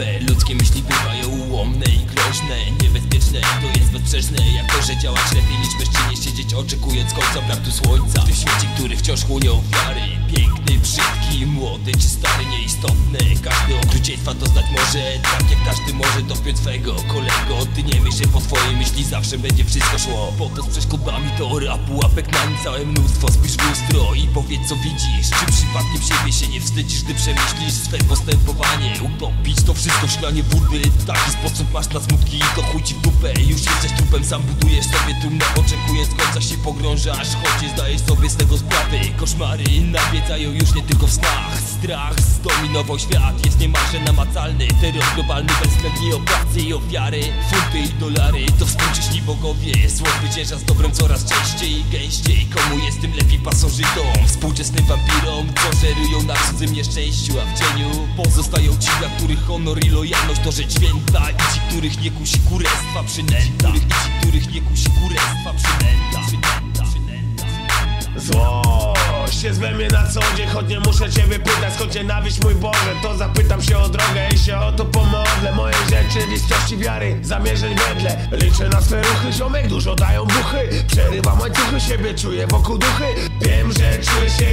słabe Ludzkie myśli bywają ułomne i groźne. Niebezpieczne, to jest bezstrzeżne Jak że działać lepiej niż bezczynnie siedzieć Oczekując końca braku słońca. W tym świecie, który wciąż chłonie ofiary Piękny, brzydki, młody czy stary Nieistotne, każdy okrucieństwa doznać może. Tak jak każdy może dopiąć swego kolego. Ty nie myśl, że po swojej myśli zawsze będzie wszystko szło. Po to z przeszkodami to rapu, łapek na nim całe mnóstwo. Spisz lustro i powiedz co widzisz. Czy przypadkiem siebie nie wstydzisz, gdy przemyślisz swe postępowanie. Utopić to wszystko w szklanie wody W taki sposób masz na smutki. I to chuj ci w dupę Już jesteś trupem, sam budujesz sobie trumnę Oczekując końca się pogrążasz Choć nie zdajesz sobie z tego sprawy. Koszmary nawiedzają już nie tylko w snach. Strach zdominował świat, jest niemalże namacalny. Terror globalny, bezwzględnie opłacy i ofiary Funty i dolary, to współcześni bogowie. Zło zwycięża z dobrem coraz częściej i gęściej. Komu jest tym lepiej pasożytom. Współczesnym wampirom, co żerują na cudzym nieszczęściu A w cieniu pozostają ci, dla których honor i lojalność to rzecz święta. I ci, których nie kusi kurestwa przynęta. I ci, których nie kusi kurestwa we mnie na co dzień, choć nie muszę cię wypytać Skąd nienawiść mój Boże, to zapytam się o drogę I się o to pomodlę, mojej rzeczywistości wiary Zamierzeń wedle, liczę na swe ruchy Ziomek dużo dają buchy, przerywam łańcuchy Siebie czuję wokół duchy. Wiem, że czuję się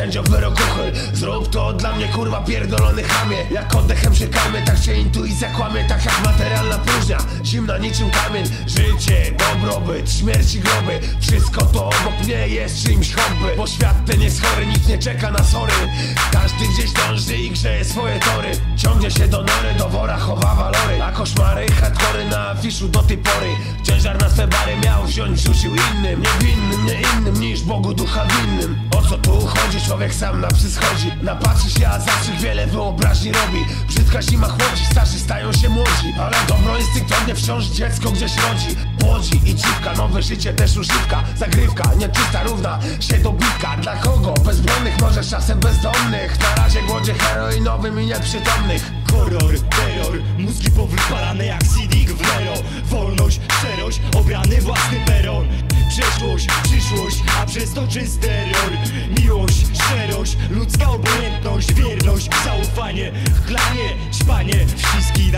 sędzio wyrokuchy Zrób to dla mnie kurwa pierdolony chamie. Jak oddechem karmię, tak się intuicja kłamie. Tak jak materialna próżnia, zimna niczym kamień. Życie, dobrobyt, śmierć i groby. Wszystko to obok mnie jest czymś hobby Bo świat ten jest chory, nikt nie czeka na sory. Każdy gdzieś dąży i grzeje swoje tory. Ciągnie się do nory, do wora chowa walory. A koszmary, hardkory na afiszu do tej pory. Ciężar na swe bary miał wziąć, rzucił innym. Niewinnym, nie innym niż Bogu ducha winnym Człowiek sam na psy schodzi Napatrzy się, a zawsze wiele wyobraźni robi. Brzydka zima chłodzi, starzy stają się młodzi. Ale dobro instynktownie wciąż dziecko gdzieś rodzi. Płodzi i dziwka, nowe życie też używka. Zagrywka, nieczysta, równa się do bitka. Dla kogo? Bezbronnych, może czasem bezdomnych. Na razie głodzie heroinowym i nieprzytomnych. Horror, terror, mózgi powypalane jak CD w Nero. Wolność, szczerość, obrany własny peron. Przeszłość, przyszłość, a przez to czysty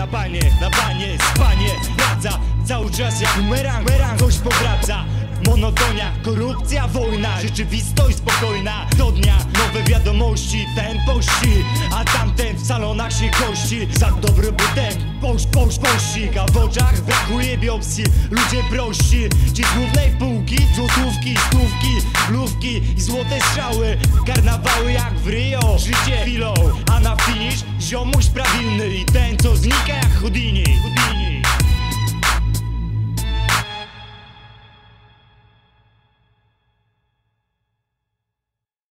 na panie, na panie, spanie Radza, cały czas jak bumerang, bumerang Coś powraca. Monotonia, korupcja, wojna, rzeczywistość spokojna. Do dnia nowe wiadomości, ten pości A tamten w salonach się kości. Za dobrobytem, poś, poś, pościg A w oczach brakuje biopsji Ludzie prości, ci z głównej półki Złotówki, stówki, lówki i złote strzały. Karnawały jak w Rio, życie finish ziomuś prawilny I ten co znika jak Houdini, Houdini